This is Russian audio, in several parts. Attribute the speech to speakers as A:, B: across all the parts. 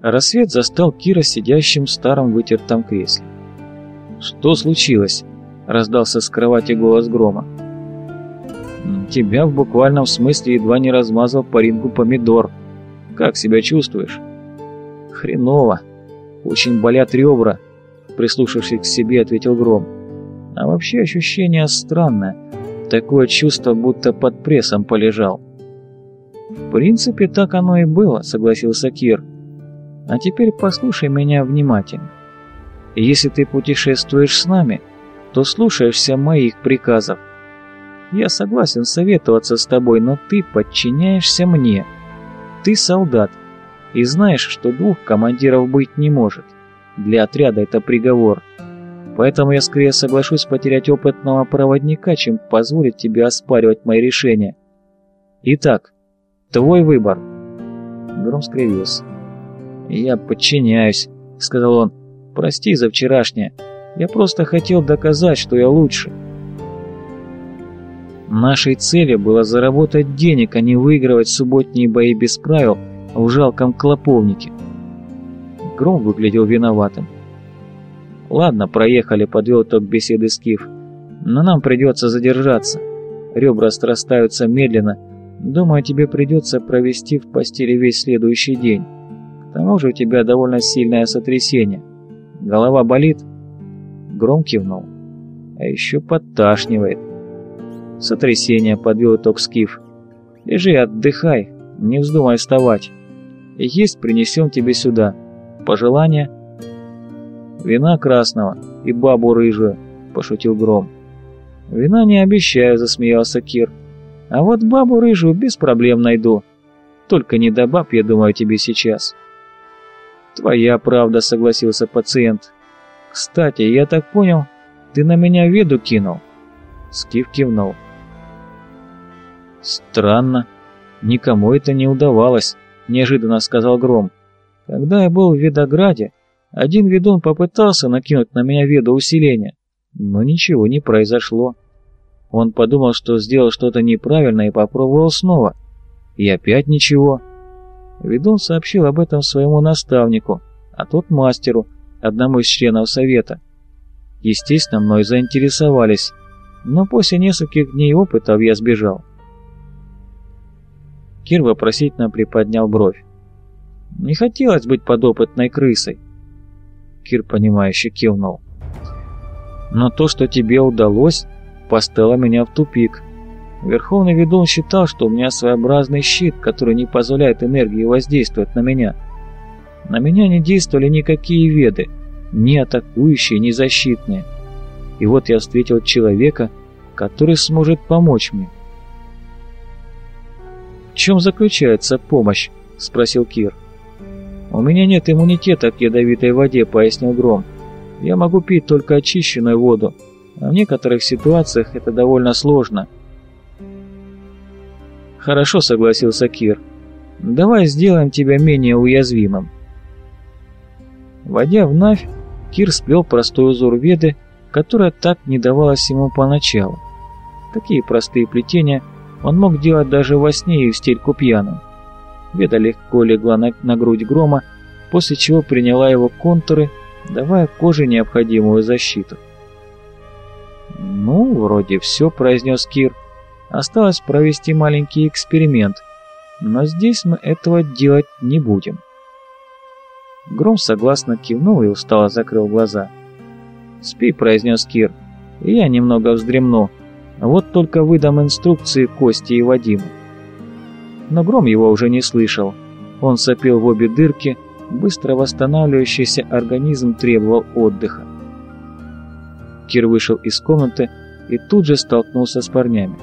A: Рассвет застал Кира сидящим в старом вытертом кресле. «Что случилось?» — раздался с кровати голос грома. «Тебя в буквальном смысле едва не размазал по рингу помидор. Как себя чувствуешь?» «Хреново. Очень болят ребра», — прислушавшись к себе, ответил Гром. «А вообще ощущение странное. Такое чувство, будто под прессом полежал». «В принципе, так оно и было», — согласился Кир. А теперь послушай меня внимательно. Если ты путешествуешь с нами, то слушаешься моих приказов. Я согласен советоваться с тобой, но ты подчиняешься мне. Ты солдат, и знаешь, что двух командиров быть не может. Для отряда это приговор. Поэтому я скорее соглашусь потерять опытного проводника, чем позволить тебе оспаривать мои решения. Итак, твой выбор. Гром скривился. «Я подчиняюсь», — сказал он. «Прости за вчерашнее. Я просто хотел доказать, что я лучше». Нашей целью было заработать денег, а не выигрывать субботние бои без правил в жалком клоповнике. Гром выглядел виноватым. «Ладно, проехали», — подвел итог беседы Скиф. «Но нам придется задержаться. Ребра срастаются медленно. Думаю, тебе придется провести в постели весь следующий день». К тому же у тебя довольно сильное сотрясение. Голова болит?» Гром кивнул. «А еще подташнивает». Сотрясение подвел итог Скиф. «Лежи, отдыхай, не вздумай вставать. Есть принесем тебе сюда. Пожелания?» «Вина красного и бабу рыжую», — пошутил Гром. «Вина не обещаю», — засмеялся Кир. «А вот бабу рыжую без проблем найду. Только не до баб, я думаю, тебе сейчас». «Твоя правда», — согласился пациент. «Кстати, я так понял, ты на меня веду кинул?» Скиф кивнул. «Странно. Никому это не удавалось», — неожиданно сказал Гром. «Когда я был в Видограде, один ведун попытался накинуть на меня веду усиления, но ничего не произошло. Он подумал, что сделал что-то неправильно и попробовал снова. И опять ничего. Ведун сообщил об этом своему наставнику, а тот мастеру, одному из членов совета. Естественно, мной заинтересовались, но после нескольких дней опытов я сбежал. Кир вопросительно приподнял бровь. «Не хотелось быть подопытной крысой». Кир, понимающе кивнул. «Но то, что тебе удалось, поставило меня в тупик. Верховный ведун считал, что у меня своеобразный щит, который не позволяет энергии воздействовать на меня. На меня не действовали никакие веды, ни атакующие, ни защитные. И вот я встретил человека, который сможет помочь мне. «В чем заключается помощь?» – спросил Кир. «У меня нет иммунитета к ядовитой воде», – пояснил Гром. «Я могу пить только очищенную воду, а в некоторых ситуациях это довольно сложно». «Хорошо», — согласился Кир. «Давай сделаем тебя менее уязвимым». Войдя в Навь, Кир сплел простой узор Веды, которая так не давалась ему поначалу. Такие простые плетения он мог делать даже во сне и в стельку пьяным. Веда легко легла на, на грудь грома, после чего приняла его контуры, давая коже необходимую защиту. «Ну, вроде все», — произнес Кир. Осталось провести маленький эксперимент, но здесь мы этого делать не будем. Гром согласно кивнул и устало закрыл глаза. «Спи», — произнес Кир, — «и я немного вздремну. Вот только выдам инструкции Кости и Вадиму». Но Гром его уже не слышал. Он сопел в обе дырки, быстро восстанавливающийся организм требовал отдыха. Кир вышел из комнаты и тут же столкнулся с парнями.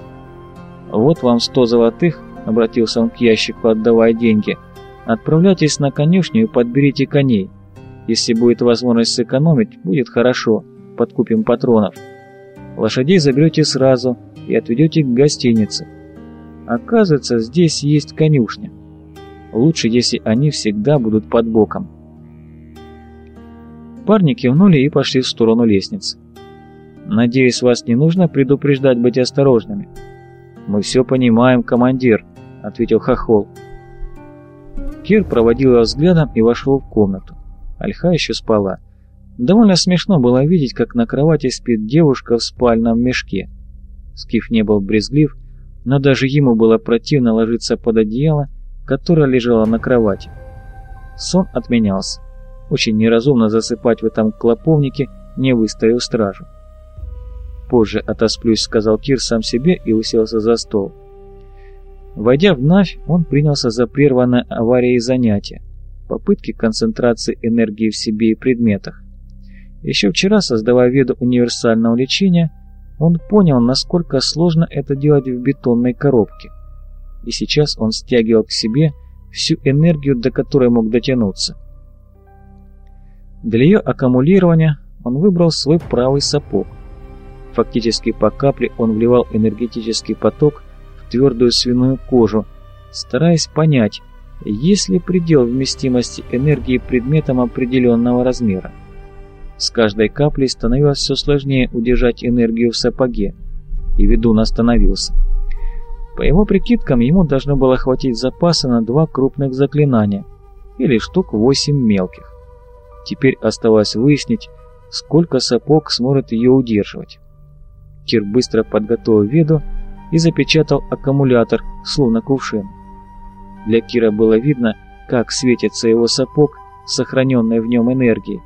A: «Вот вам сто золотых», — обратился он к ящику, отдавая деньги. «Отправляйтесь на конюшню и подберите коней. Если будет возможность сэкономить, будет хорошо, подкупим патронов. Лошадей заберете сразу и отведете к гостинице. Оказывается, здесь есть конюшня. Лучше, если они всегда будут под боком». Парни кивнули и пошли в сторону лестницы. «Надеюсь, вас не нужно предупреждать быть осторожными». «Мы все понимаем, командир», — ответил Хохол. Кир проводил его взглядом и вошел в комнату. Альха еще спала. Довольно смешно было видеть, как на кровати спит девушка в спальном мешке. Скиф не был брезглив, но даже ему было противно ложиться под одеяло, которое лежало на кровати. Сон отменялся. Очень неразумно засыпать в этом клоповнике, не выставив стражу. «Позже отосплюсь», — сказал Кир сам себе и уселся за стол. Войдя в Навь, он принялся за прерванное аварией занятия, попытки концентрации энергии в себе и предметах. Еще вчера, создавая веду универсального лечения, он понял, насколько сложно это делать в бетонной коробке. И сейчас он стягивал к себе всю энергию, до которой мог дотянуться. Для ее аккумулирования он выбрал свой правый сапог. Фактически по капле он вливал энергетический поток в твердую свиную кожу, стараясь понять, есть ли предел вместимости энергии предметом определенного размера. С каждой каплей становилось все сложнее удержать энергию в сапоге, и ведун остановился. По его прикидкам, ему должно было хватить запаса на два крупных заклинания, или штук восемь мелких. Теперь оставалось выяснить, сколько сапог сможет ее удерживать. Кир быстро подготовил веду и запечатал аккумулятор, словно кувшин. Для Кира было видно, как светится его сапог, сохраненной в нем энергией.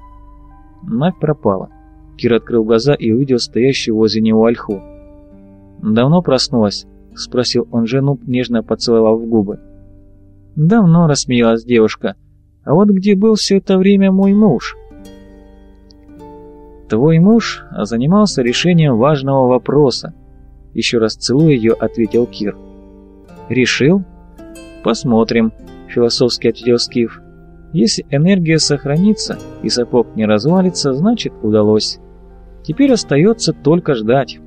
A: Навь пропала. Кир открыл глаза и увидел стоящую возле него ольху. «Давно проснулась?» — спросил он жену, нежно поцеловав в губы. «Давно», — рассмеялась девушка. «А вот где был все это время мой муж?» «Твой муж занимался решением важного вопроса», — еще раз целуя ее, ответил Кир. «Решил?» «Посмотрим», — философски ответил Скиф. Если энергия сохранится и сапог не развалится, значит удалось. Теперь остается только ждать.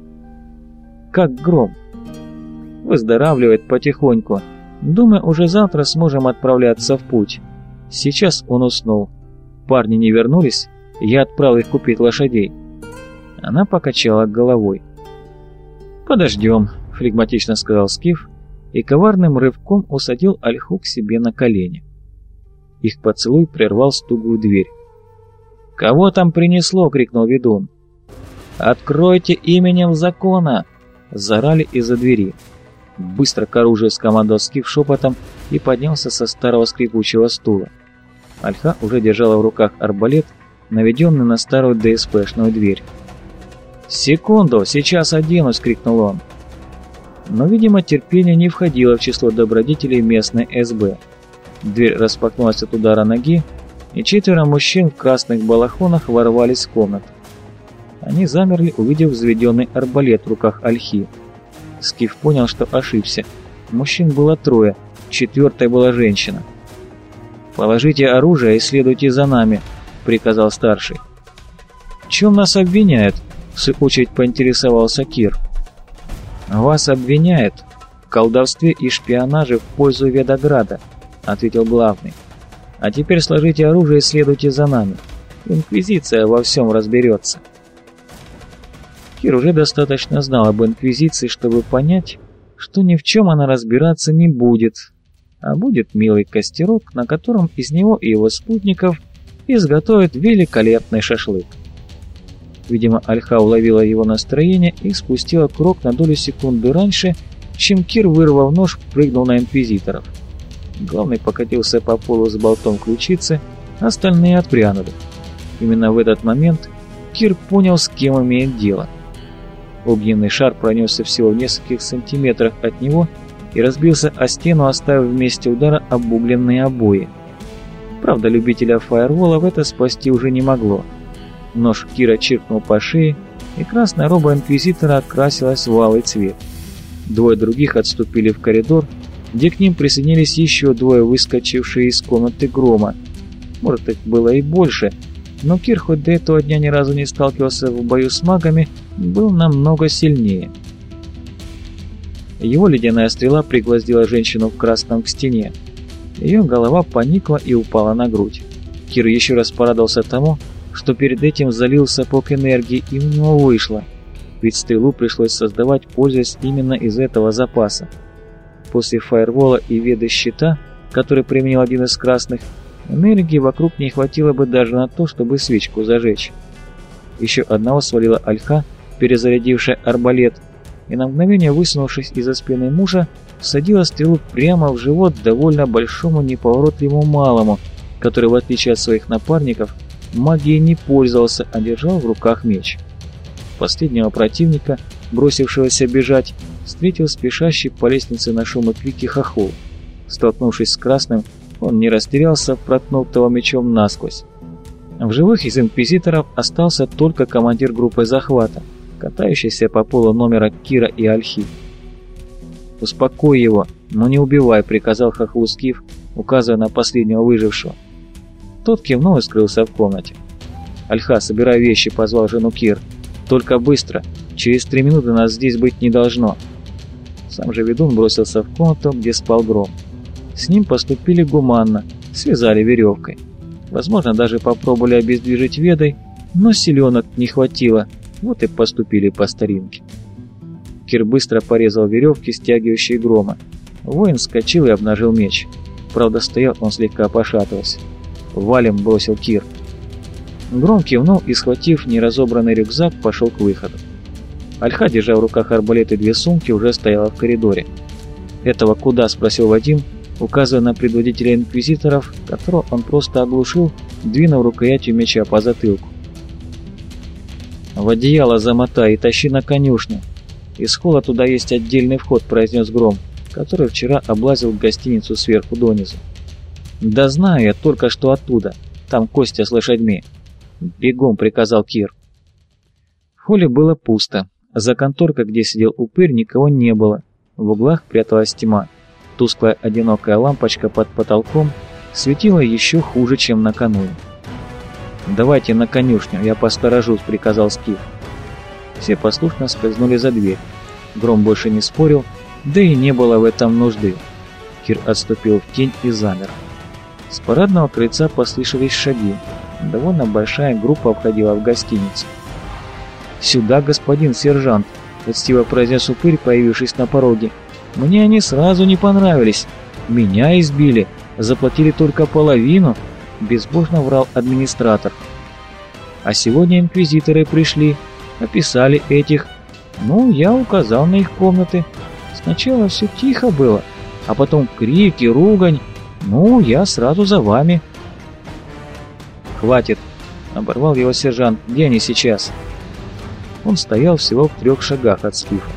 A: Как гром. Выздоравливает потихоньку. Думаю, уже завтра сможем отправляться в путь. Сейчас он уснул. Парни не вернулись, я отправил их купить лошадей. Она покачала головой. «Подождем», — флегматично сказал Скиф, и коварным рывком усадил Альху к себе на колени. Их поцелуй прервал стук в дверь. «Кого там принесло?» — крикнул ведун. «Откройте именем закона!» — зарали из-за двери. Быстро к оружию скомандовал Скиф шепотом и поднялся со старого скрипучего стула. Альха уже держала в руках арбалет, наведенный на старую ДСПшную дверь. «Секунду, сейчас оденусь!» — крикнул он. Но, видимо, терпение не входило в число добродетелей местной СБ. Дверь распахнулась от удара ноги, и четверо мужчин в красных балахонах ворвались в комнату. Они замерли, увидев взведенный арбалет в руках Альхи. Скиф понял, что ошибся. Мужчин было трое, четвертой была женщина. «Положите оружие и следуйте за нами», — приказал старший. «В чем нас обвиняют?» — в свою очередь поинтересовался Кир. «Вас обвиняют в колдовстве и шпионаже в пользу Ведограда», — ответил главный. «А теперь сложите оружие и следуйте за нами. Инквизиция во всем разберется». Кир уже достаточно знал об Инквизиции, чтобы понять, что ни в чем она разбираться не будет, а будет милый костерок, на котором из него и его спутников изготовят великолепный шашлык. Видимо, Альха уловила его настроение и спустила крок на долю секунды раньше, чем Кир, вырвав нож, прыгнул на инквизиторов. Главный покатился по полу с болтом ключицы, остальные отпрянули. Именно в этот момент Кир понял, с кем имеет дело. Огненный шар пронесся всего в нескольких сантиметрах от него и разбился о стену, оставив вместе удара обугленные обои. Правда, любителя фаерволов это спасти уже не могло. Нож Кира чиркнул по шее, и красная роба Инквизитора окрасилась в алый цвет. Двое других отступили в коридор, где к ним присоединились еще двое, выскочившие из комнаты грома. Может, их было и больше, но Кир хоть до этого дня ни разу не сталкивался в бою с магами, был намного сильнее. Его ледяная стрела пригвоздила женщину в красном к стене. Ее голова поникла и упала на грудь. Кир еще раз порадовался тому, что перед этим залил сапог энергии, и у него вышло. Ведь стрелу пришлось создавать, пользуясь именно из этого запаса. После фаервола и веды щита который применил один из красных, энергии вокруг не хватило бы даже на то, чтобы свечку зажечь. Еще одного свалила ольха, перезарядившая арбалет, и на мгновение высунувшись из-за спины мужа, всадила стрелу прямо в живот довольно большому неповоротливому малому, который, в отличие от своих напарников, магией не пользовался, а держал в руках меч. Последнего противника, бросившегося бежать, встретил спешащий по лестнице на шум и крики хохол. Столкнувшись с красным, он не растерялся, проткнув того мечом насквозь. В живых из инквизиторов остался только командир группы захвата, катающийся по полу номера Кира и Альхи. «Успокой его, но не убивай», — приказал хохлу указывая на последнего выжившего. Тот кивнул и скрылся в комнате. «Альха, собирай вещи», — позвал жену Кир. «Только быстро, через три минуты нас здесь быть не должно». Сам же ведун бросился в комнату, где спал Гром. С ним поступили гуманно, связали веревкой. Возможно, даже попробовали обездвижить ведой, но силенок не хватило, вот и поступили по старинке. Кир быстро порезал веревки, стягивающие грома. Воин вскочил и обнажил меч. Правда, стоял он слегка пошатывался. «Валим!» — бросил Кир. Гром кивнул и, схватив неразобранный рюкзак, пошел к выходу. Альха, держа в руках арбалет и две сумки, уже стояла в коридоре. «Этого куда?» — спросил Вадим, указывая на предводителя инквизиторов, которого он просто оглушил, двинув рукоятью меча по затылку. «В одеяло замотай и тащи на конюшню. Из холла туда есть отдельный вход», — произнес Гром, который вчера облазил гостиницу сверху донизу. «Да знаю я только что оттуда. Там Костя с лошадьми». «Бегом», — приказал Кир. В холле было пусто. За конторкой, где сидел упырь, никого не было. В углах пряталась тьма. Тусклая одинокая лампочка под потолком светила еще хуже, чем накануне. «Давайте на конюшню, я посторожусь», — приказал Скиф. Все послушно скользнули за дверь. Гром больше не спорил, да и не было в этом нужды. Кир отступил в тень и замер. С парадного крыльца послышались шаги. Довольно большая группа входила в гостиницу. «Сюда, господин сержант», — учтиво произнес упырь, появившись на пороге. «Мне они сразу не понравились. Меня избили, заплатили только половину», — безбожно врал администратор. «А сегодня инквизиторы пришли, описали этих. Ну, я указал на их комнаты. Сначала все тихо было, а потом крики, ругань. Ну, я сразу за вами». «Хватит!» — оборвал его сержант. «Где они сейчас?» Он стоял всего в трех шагах от Скифа.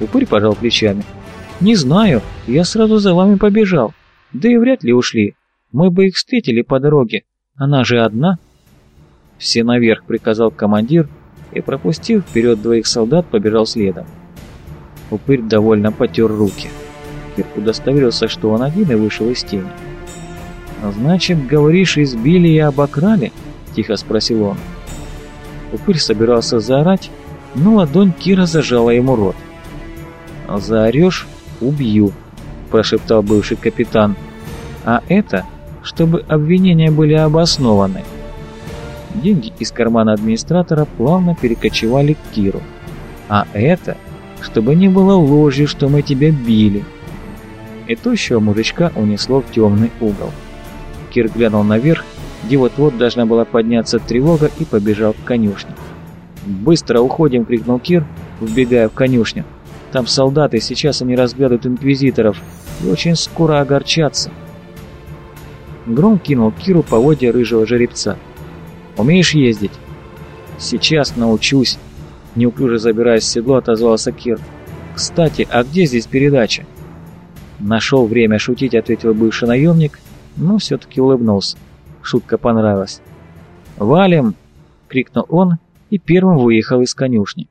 A: Упырь пожал плечами. «Не знаю, я сразу за вами побежал. Да и вряд ли ушли. Мы бы их встретили по дороге. Она же одна». «Все наверх», — приказал командир, и, пропустив вперед двоих солдат, побежал следом. Упырь довольно потер руки. Кирк удостоверился, что он один и вышел из тени. «Значит, говоришь, избили и обокрали?» — тихо спросил он. Упырь собирался заорать, но ладонь Кира зажала ему рот. «Заорешь — убью», — прошептал бывший капитан. «А это, чтобы обвинения были обоснованы». Деньги из кармана администратора плавно перекочевали к Киру. «А это, чтобы не было ложью, что мы тебя били». И тощего мужичка унесло в темный угол. Кир глянул наверх где вот-вот должна была подняться тревога и побежал к конюшне. «Быстро уходим!» — крикнул Кир, вбегая в конюшню. «Там солдаты, сейчас они разглядывают инквизиторов и очень скоро огорчатся». Гром кинул Киру поводья рыжего жеребца. «Умеешь ездить?» «Сейчас научусь», — неуклюже забираясь в седло, отозвался Кир. «Кстати, а где здесь передача?» «Нашел время шутить», — ответил бывший наемник, но все-таки улыбнулся. Шутка понравилась. «Валим!» — крикнул он и первым выехал из конюшни.